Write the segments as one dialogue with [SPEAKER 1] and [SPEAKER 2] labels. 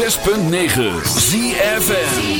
[SPEAKER 1] 106.9 ZFN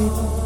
[SPEAKER 2] anymore.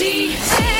[SPEAKER 3] Problem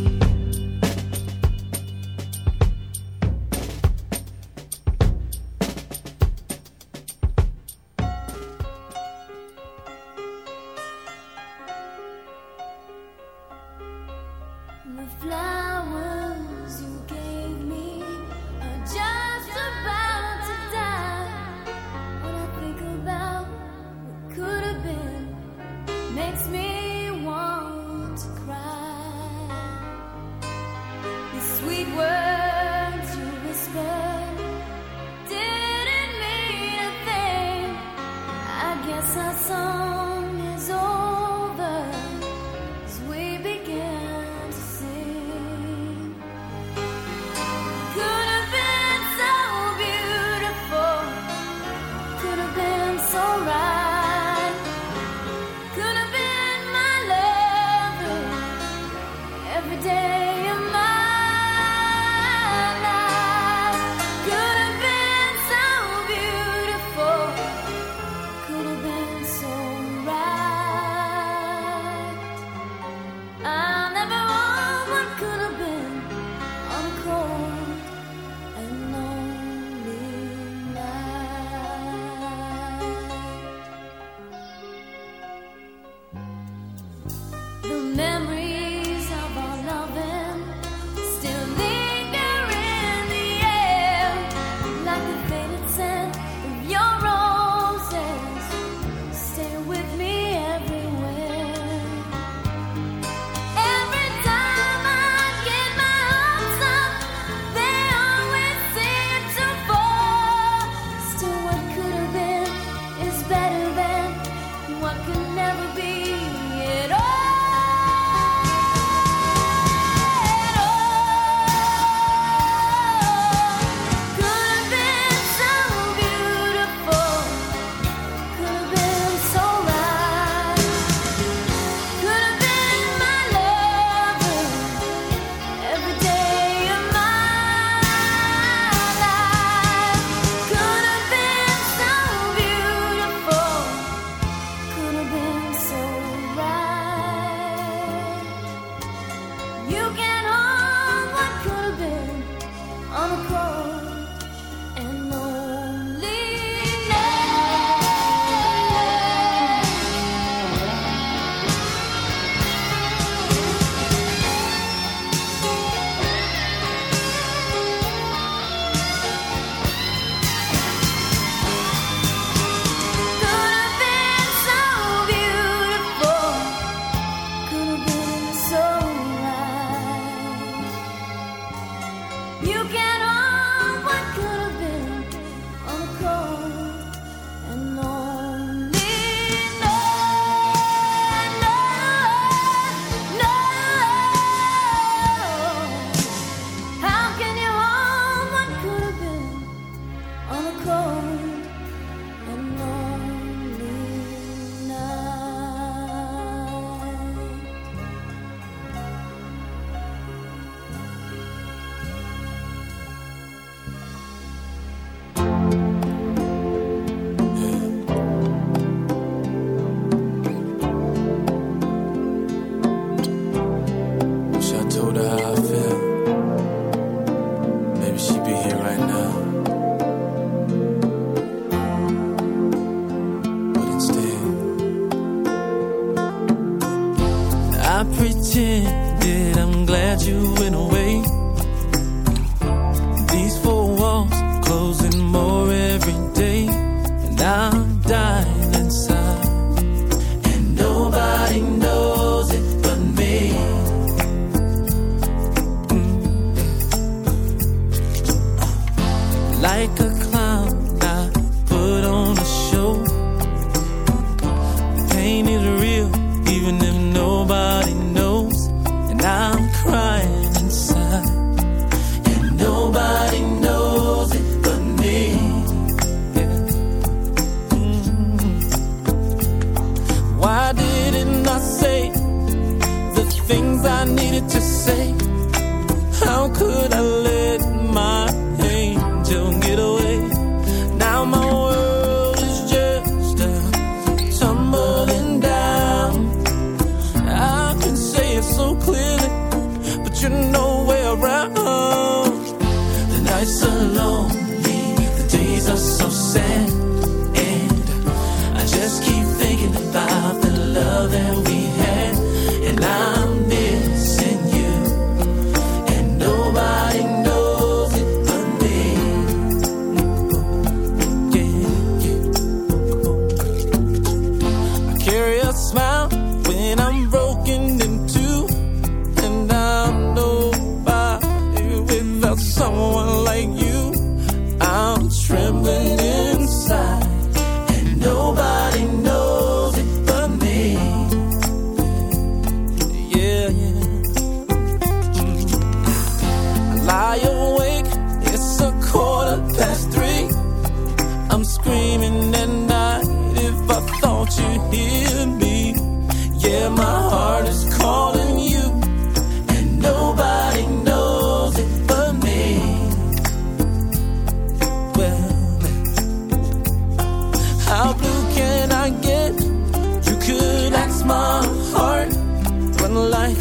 [SPEAKER 4] like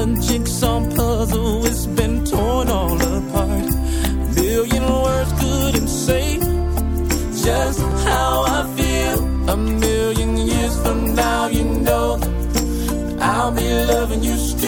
[SPEAKER 4] a jigsaw puzzle. It's been torn all apart. A million words couldn't say just how I feel. A million years from now, you know I'll be loving you still.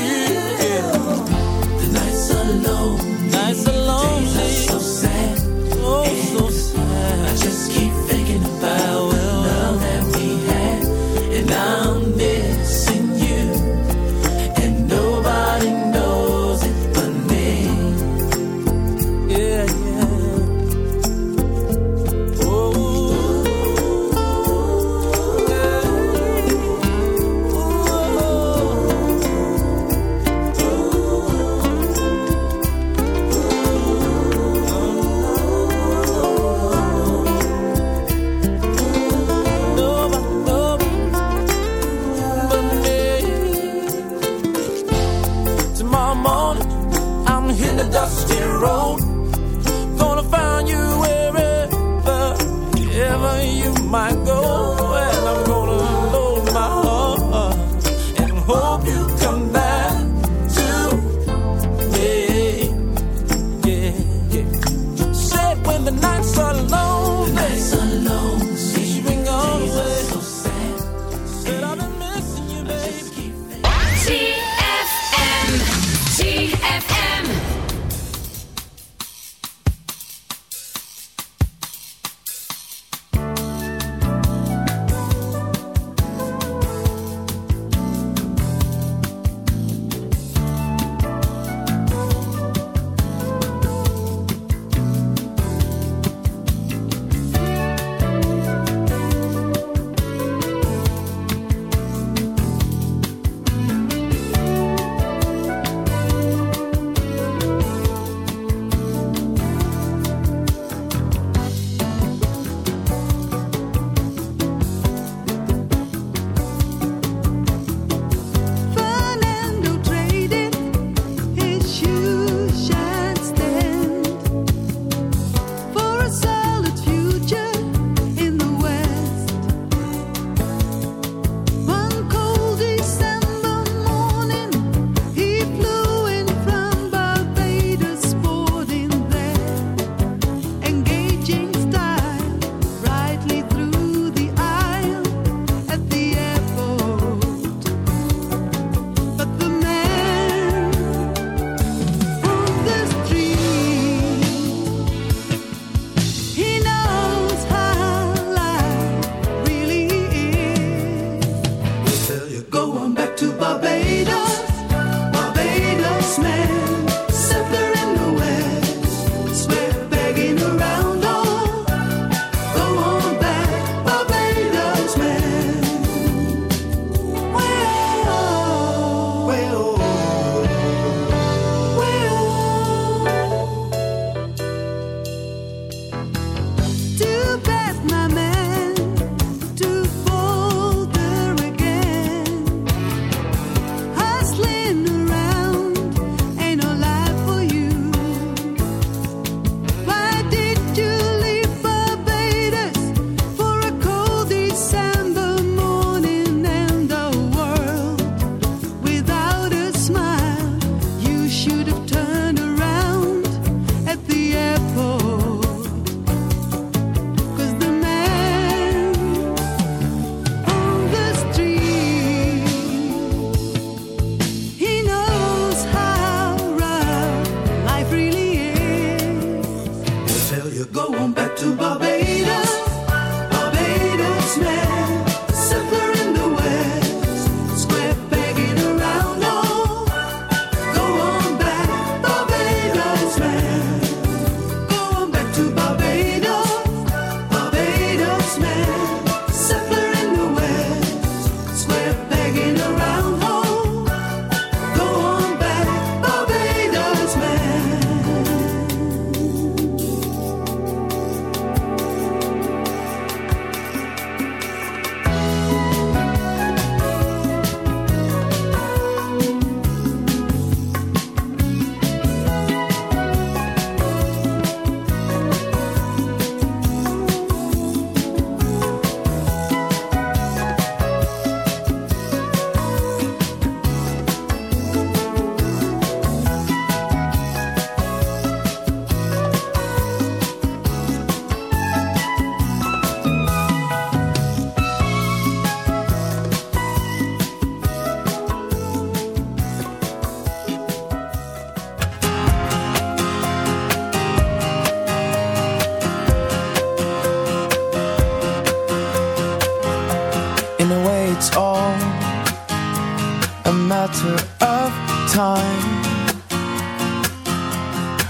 [SPEAKER 4] a matter of time.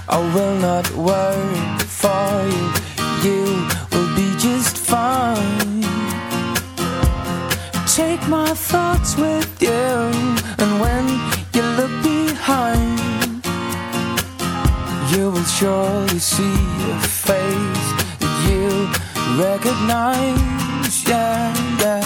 [SPEAKER 4] I will not worry for you, you will be just fine. Take my thoughts with you, and when you look behind, you will surely
[SPEAKER 5] see a face that you recognize. Yeah, yeah.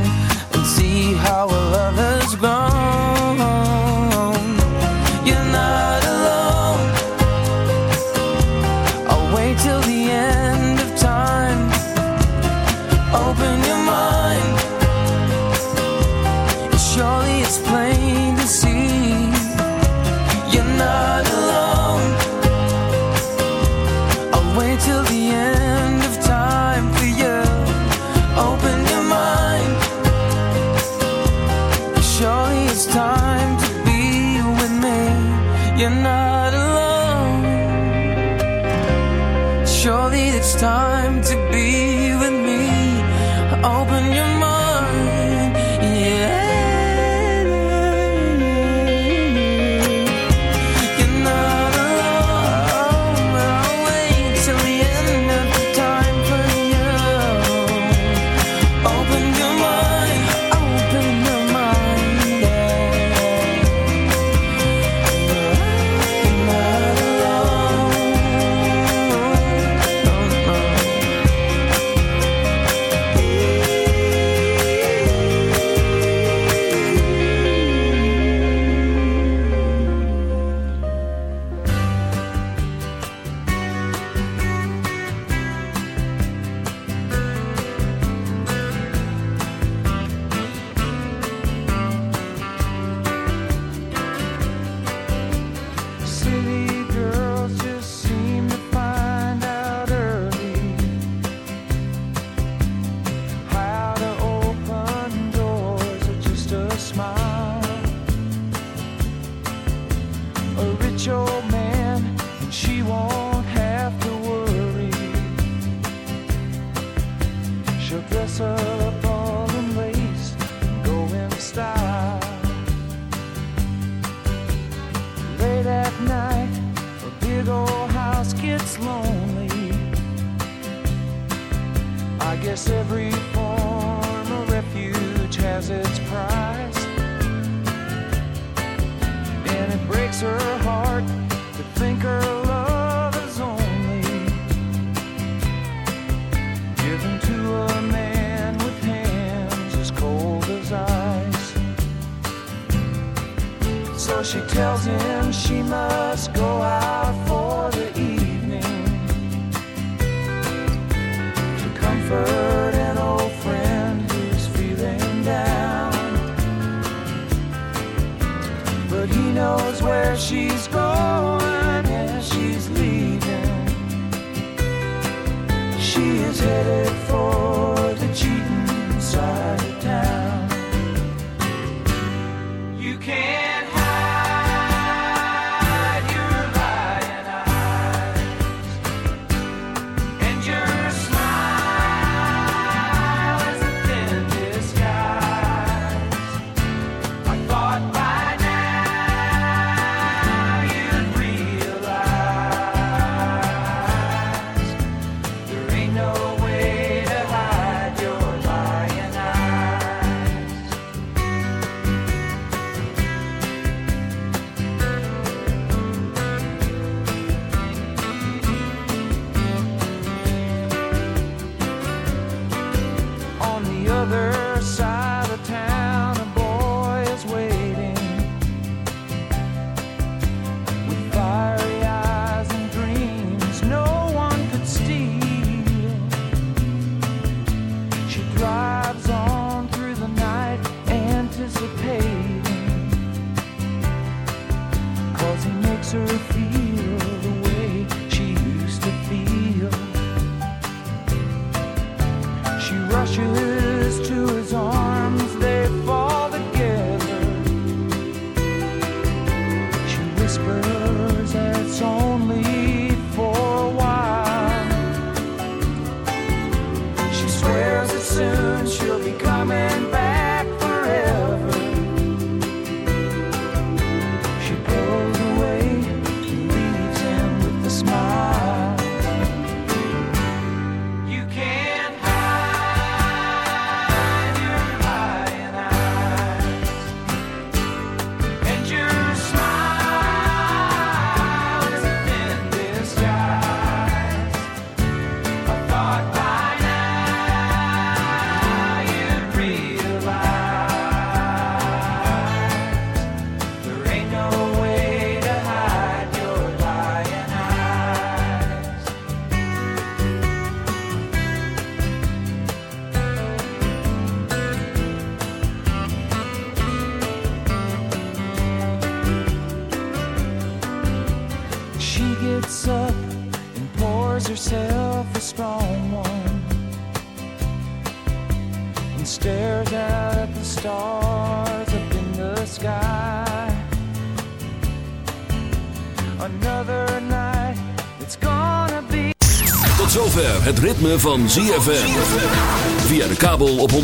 [SPEAKER 2] Tells him she must go out for the evening to comfort an old friend who's feeling down. But he knows where she's going and she's leaving. She is headed makes her feel
[SPEAKER 1] ritme van ZFM. Via de kabel op 104.5.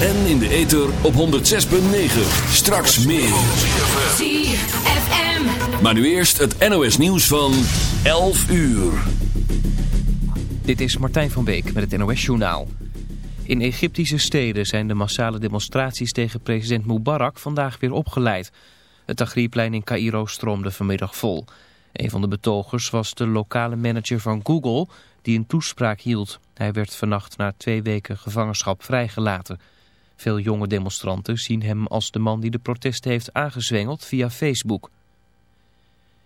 [SPEAKER 1] En in de ether op 106.9. Straks meer.
[SPEAKER 6] ZFM.
[SPEAKER 1] Maar nu eerst het NOS nieuws van 11 uur.
[SPEAKER 7] Dit is Martijn van Beek met het NOS-journaal. In Egyptische steden zijn de massale demonstraties tegen president Mubarak vandaag weer opgeleid. Het Tahrirplein in Cairo stroomde vanmiddag vol. Een van de betogers was de lokale manager van Google die een toespraak hield. Hij werd vannacht na twee weken gevangenschap vrijgelaten. Veel jonge demonstranten zien hem als de man die de protesten heeft aangezwengeld via Facebook.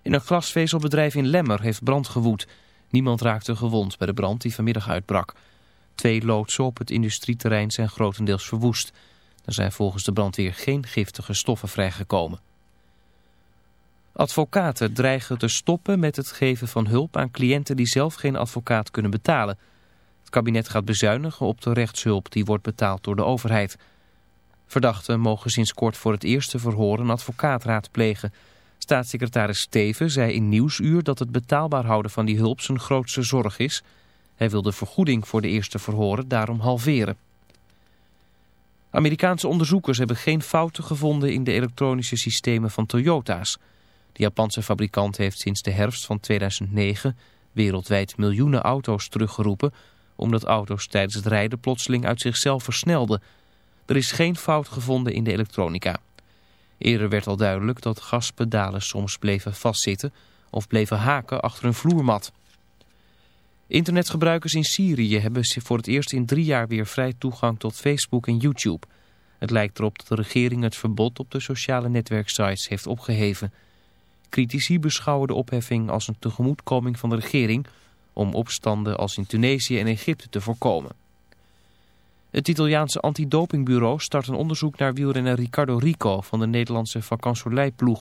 [SPEAKER 7] In een glasvezelbedrijf in Lemmer heeft brand gewoed. Niemand raakte gewond bij de brand die vanmiddag uitbrak. Twee loodsen op het industrieterrein zijn grotendeels verwoest. Er zijn volgens de brandweer geen giftige stoffen vrijgekomen. Advocaten dreigen te stoppen met het geven van hulp aan cliënten die zelf geen advocaat kunnen betalen. Het kabinet gaat bezuinigen op de rechtshulp die wordt betaald door de overheid. Verdachten mogen sinds kort voor het eerste verhoor een advocaat raadplegen. Staatssecretaris Steven zei in Nieuwsuur dat het betaalbaar houden van die hulp zijn grootste zorg is. Hij wil de vergoeding voor de eerste verhoren daarom halveren. Amerikaanse onderzoekers hebben geen fouten gevonden in de elektronische systemen van Toyota's. De Japanse fabrikant heeft sinds de herfst van 2009 wereldwijd miljoenen auto's teruggeroepen... omdat auto's tijdens het rijden plotseling uit zichzelf versnelden. Er is geen fout gevonden in de elektronica. Eerder werd al duidelijk dat gaspedalen soms bleven vastzitten of bleven haken achter een vloermat. Internetgebruikers in Syrië hebben voor het eerst in drie jaar weer vrij toegang tot Facebook en YouTube. Het lijkt erop dat de regering het verbod op de sociale netwerksites heeft opgeheven. Critici beschouwen de opheffing als een tegemoetkoming van de regering om opstanden als in Tunesië en Egypte te voorkomen. Het Italiaanse antidopingbureau start een onderzoek naar wielrenner Riccardo Rico van de Nederlandse Vacansoleil-ploeg.